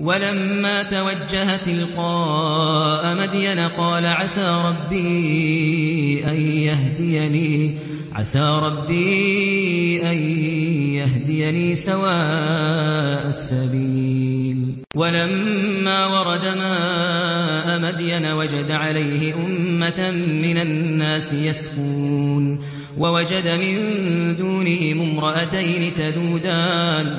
ولما توجه تلقاء مدين قال عسى ربي أن يهديني عسى ربي أن يهديني سواء السبيل. ولما ورد ماء مدين وجد عليه أمة من الناس يسكون ووجد من دونهم امرأتين تذودان.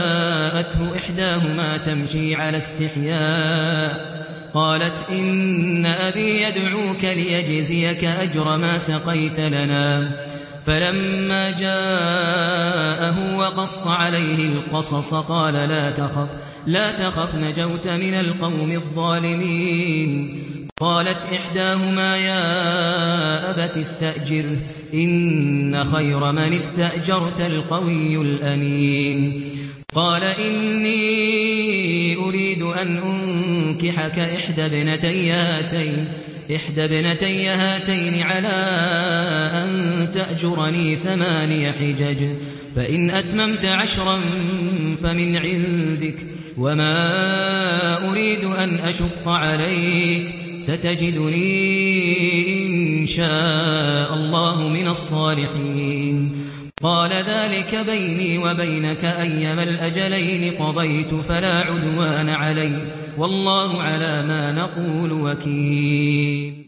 فجاءته إحداهما تمشي على استحياء. قالت إن أبي يدعوك ليجزيك أجر ما سقيت لنا. فلما جاءه وقص عليه القصص قال لا تخف لا تخف نجوت من القوم الظالمين. قالت إحداهما يا أبت استأجر إن خير من استأجرت القوي الأمين. قال إني أريد أن أنكحك إحدى ابنتي هاتين إحدى ابنتي هاتين على أن تأجرني ثماني حجج فإن أتممت عشرا فمن عندك وما أريد أن أشق عليك ستجدني إن شاء الله من الصالحين. قال ذلك بيني وبينك أيما الأجلين قضيت فلا عدوان علي والله على ما نقول وكيل.